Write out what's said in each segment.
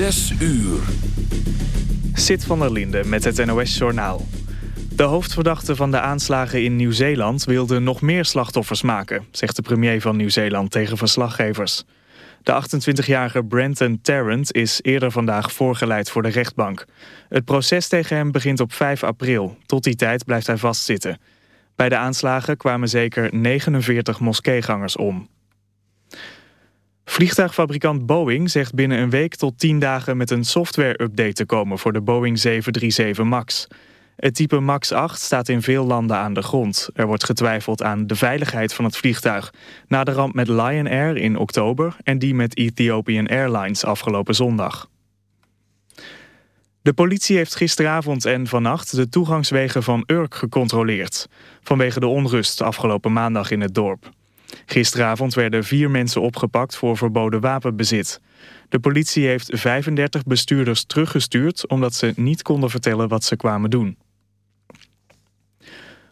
Zes uur. Sit van der Linde met het NOS-journaal. De hoofdverdachte van de aanslagen in Nieuw-Zeeland wilde nog meer slachtoffers maken, zegt de premier van Nieuw-Zeeland tegen verslaggevers. De 28-jarige Brenton Tarrant is eerder vandaag voorgeleid voor de rechtbank. Het proces tegen hem begint op 5 april. Tot die tijd blijft hij vastzitten. Bij de aanslagen kwamen zeker 49 moskeegangers om. Vliegtuigfabrikant Boeing zegt binnen een week tot 10 dagen met een software-update te komen voor de Boeing 737 MAX. Het type MAX 8 staat in veel landen aan de grond. Er wordt getwijfeld aan de veiligheid van het vliegtuig. Na de ramp met Lion Air in oktober en die met Ethiopian Airlines afgelopen zondag. De politie heeft gisteravond en vannacht de toegangswegen van Urk gecontroleerd. Vanwege de onrust afgelopen maandag in het dorp. Gisteravond werden vier mensen opgepakt voor verboden wapenbezit. De politie heeft 35 bestuurders teruggestuurd omdat ze niet konden vertellen wat ze kwamen doen.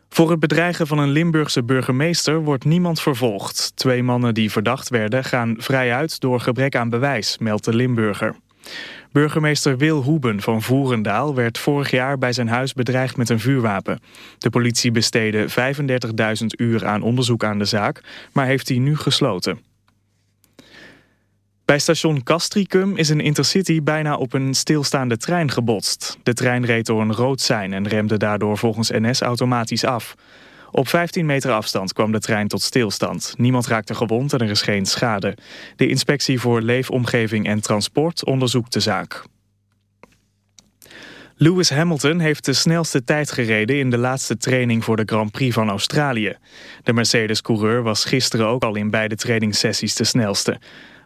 Voor het bedreigen van een Limburgse burgemeester wordt niemand vervolgd. Twee mannen die verdacht werden gaan vrij uit door gebrek aan bewijs, meldt de Limburger. Burgemeester Wil Hoeben van Voerendaal werd vorig jaar bij zijn huis bedreigd met een vuurwapen. De politie besteedde 35.000 uur aan onderzoek aan de zaak, maar heeft die nu gesloten. Bij station Castricum is een intercity bijna op een stilstaande trein gebotst. De trein reed door een rood sein en remde daardoor volgens NS automatisch af. Op 15 meter afstand kwam de trein tot stilstand. Niemand raakte gewond en er is geen schade. De inspectie voor leefomgeving en transport onderzoekt de zaak. Lewis Hamilton heeft de snelste tijd gereden in de laatste training voor de Grand Prix van Australië. De Mercedes-coureur was gisteren ook al in beide trainingssessies de snelste.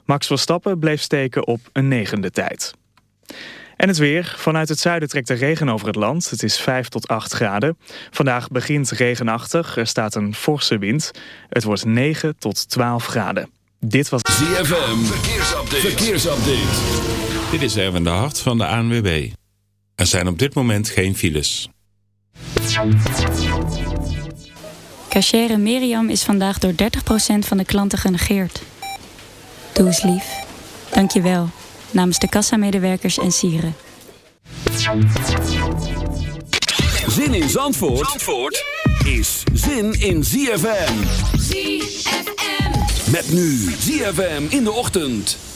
Max Verstappen bleef steken op een negende tijd. En het weer. Vanuit het zuiden trekt de regen over het land. Het is 5 tot 8 graden. Vandaag begint regenachtig. Er staat een forse wind. Het wordt 9 tot 12 graden. Dit was ZFM. Verkeersupdate. Verkeersupdate. Dit is Erwin de Hart van de ANWB. Er zijn op dit moment geen files. Cachere Miriam is vandaag door 30% van de klanten genegeerd. Doe eens lief. Dank je wel. Namens de kassamedewerkers en sieren. Zin in Zandvoort, Zandvoort is zin in ZFM. ZFM. Met nu ZFM in de ochtend.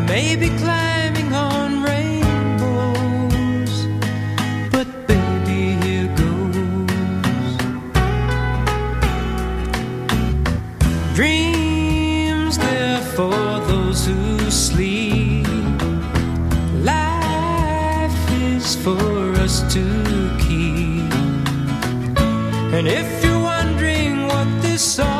I may be climbing on rainbows, but baby, here goes. Dreams there for those who sleep. Life is for us to keep. And if you're wondering what this all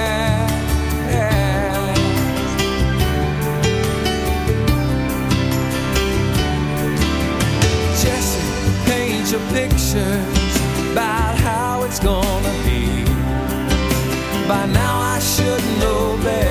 Pictures about how it's gonna be. By now I should know better.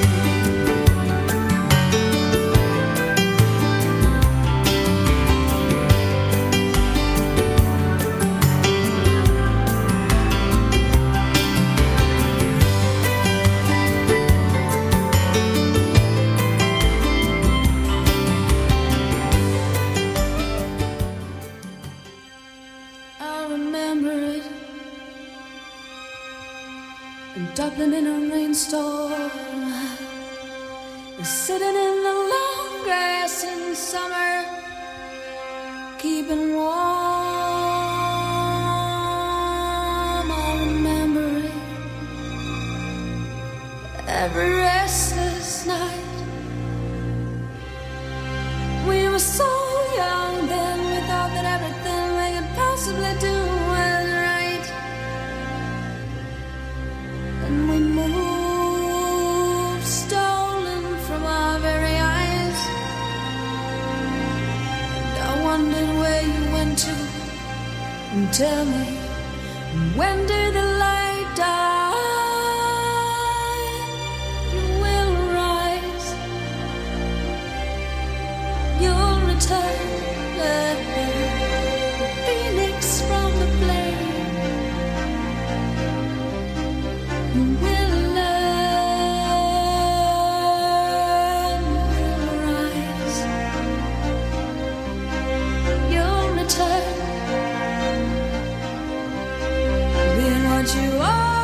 What you are.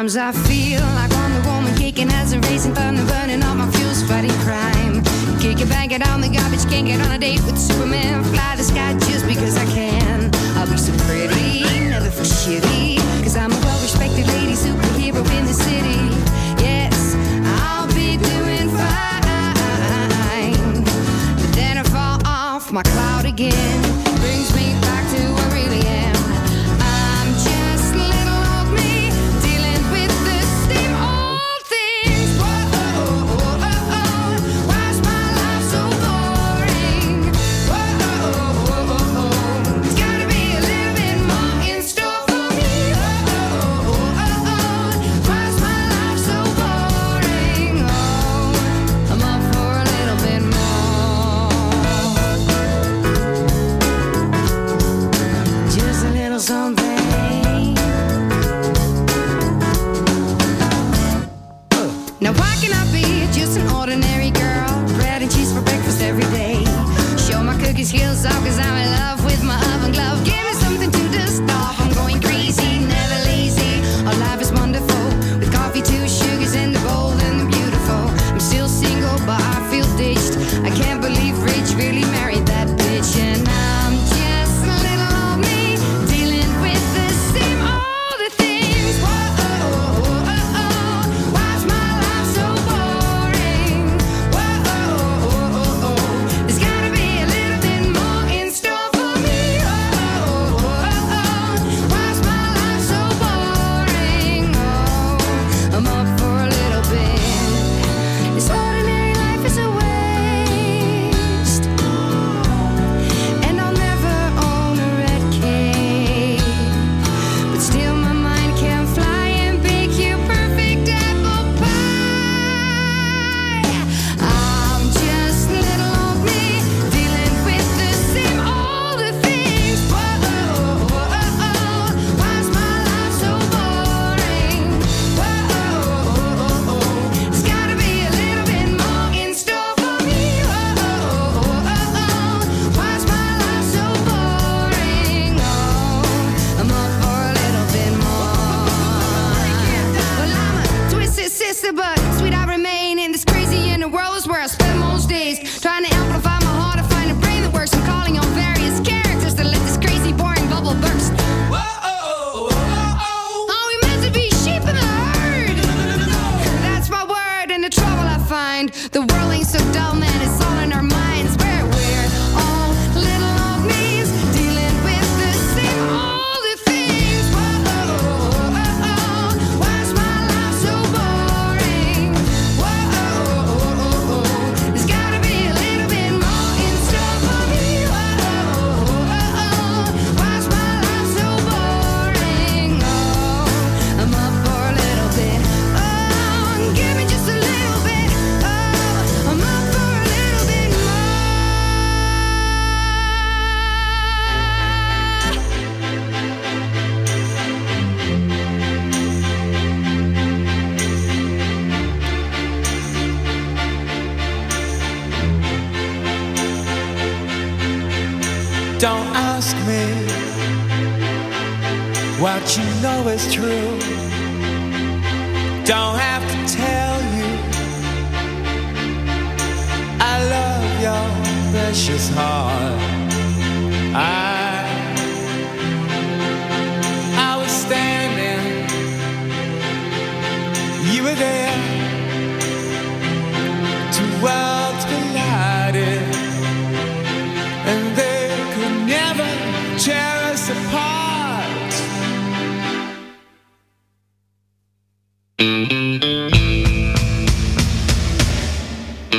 Sometimes I feel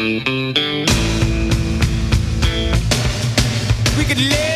We could live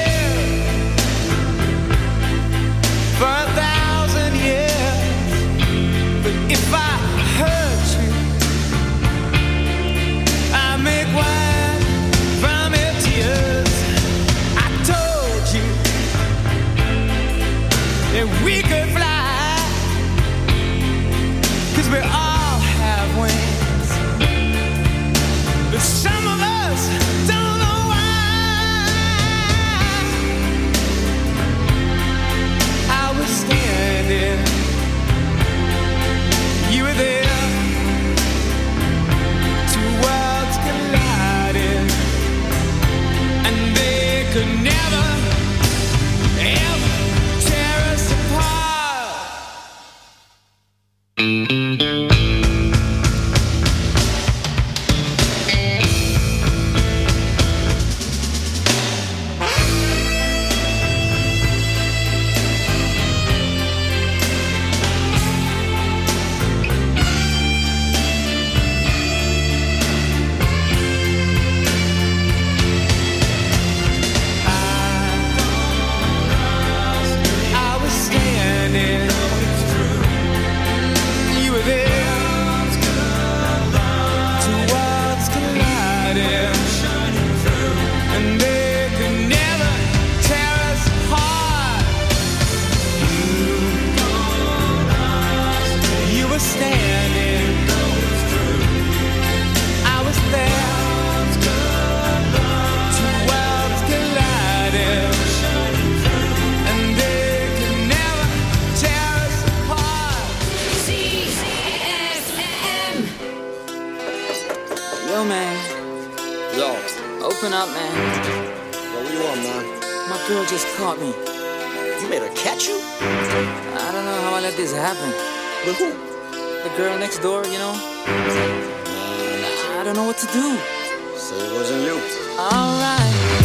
up, man. yo, what you want, man? My girl just caught me. You made her catch you? I don't know how I let this happen. With who? The girl next door, you know? I don't know what to do. Say it wasn't you. Alright.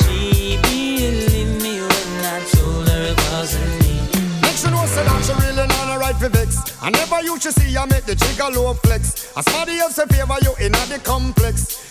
a for vex. I never used to see her make the trigger low flex. As somebody else in favor you in the complex.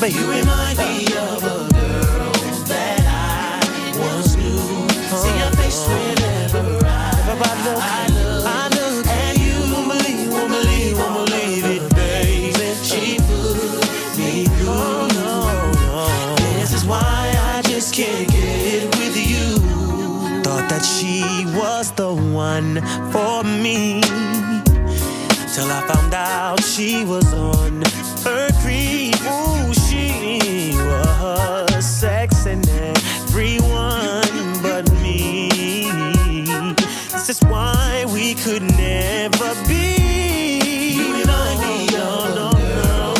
baby. You remind me of a girl that I once knew. Uh, See your face whenever I, I look. I look. I look. And you won't believe, won't believe, won't believe it, baby. She put me through. Oh, no, no. This is why I just can't get with you. Thought that she was the one for me. Till I found out she was on her creep. This is why we could never be. You and I, no, no, no.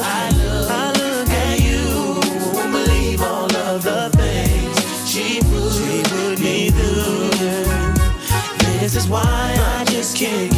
I look, I look at you, won't believe all of the things she put, she put me through. This is why I just can't.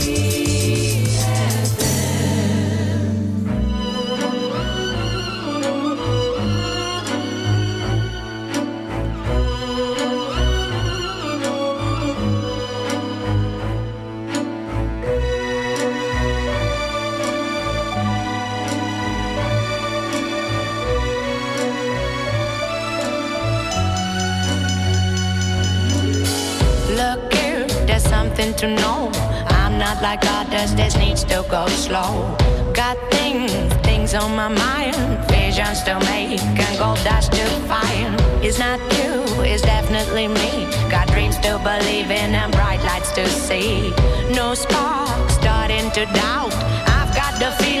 things on my mind. Visions to make and gold dust to find. It's not you, it's definitely me. Got dreams to believe in and bright lights to see. No spark starting to doubt. I've got the feeling.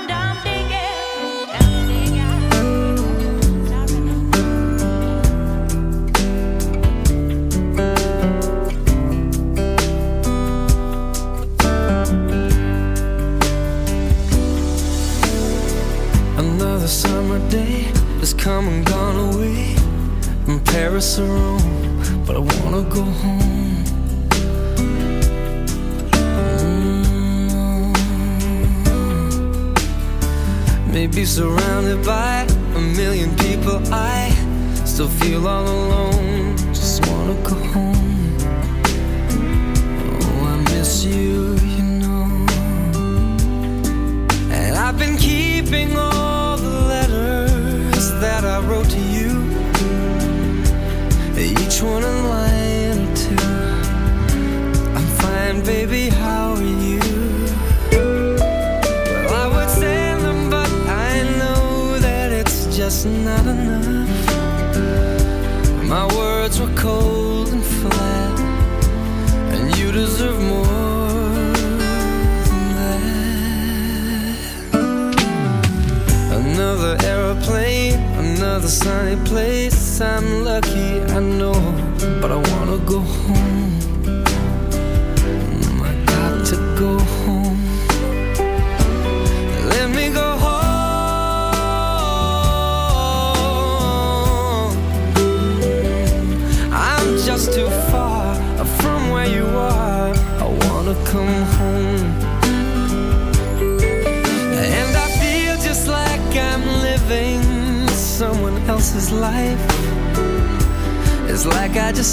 Another summer day has come and gone away from Paris or Rome, but I wanna go home. Mm. Maybe surrounded by a million people, I still feel all alone. Just wanna go home. Oh, I miss you, you know. And I've been keeping letters that I wrote to you. Each one a line or two. I'm fine, baby, how are you? Well, I would send them, but I know that it's just not enough. My words were cold and flat, and you deserve more. Another aeroplane, another sunny place. I'm lucky, I know, but I wanna go home.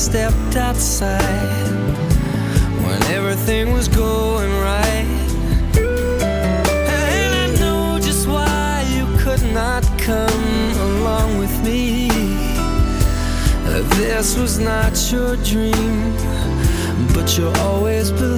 Stepped outside when everything was going right. And I know just why you could not come along with me. This was not your dream, but you always believed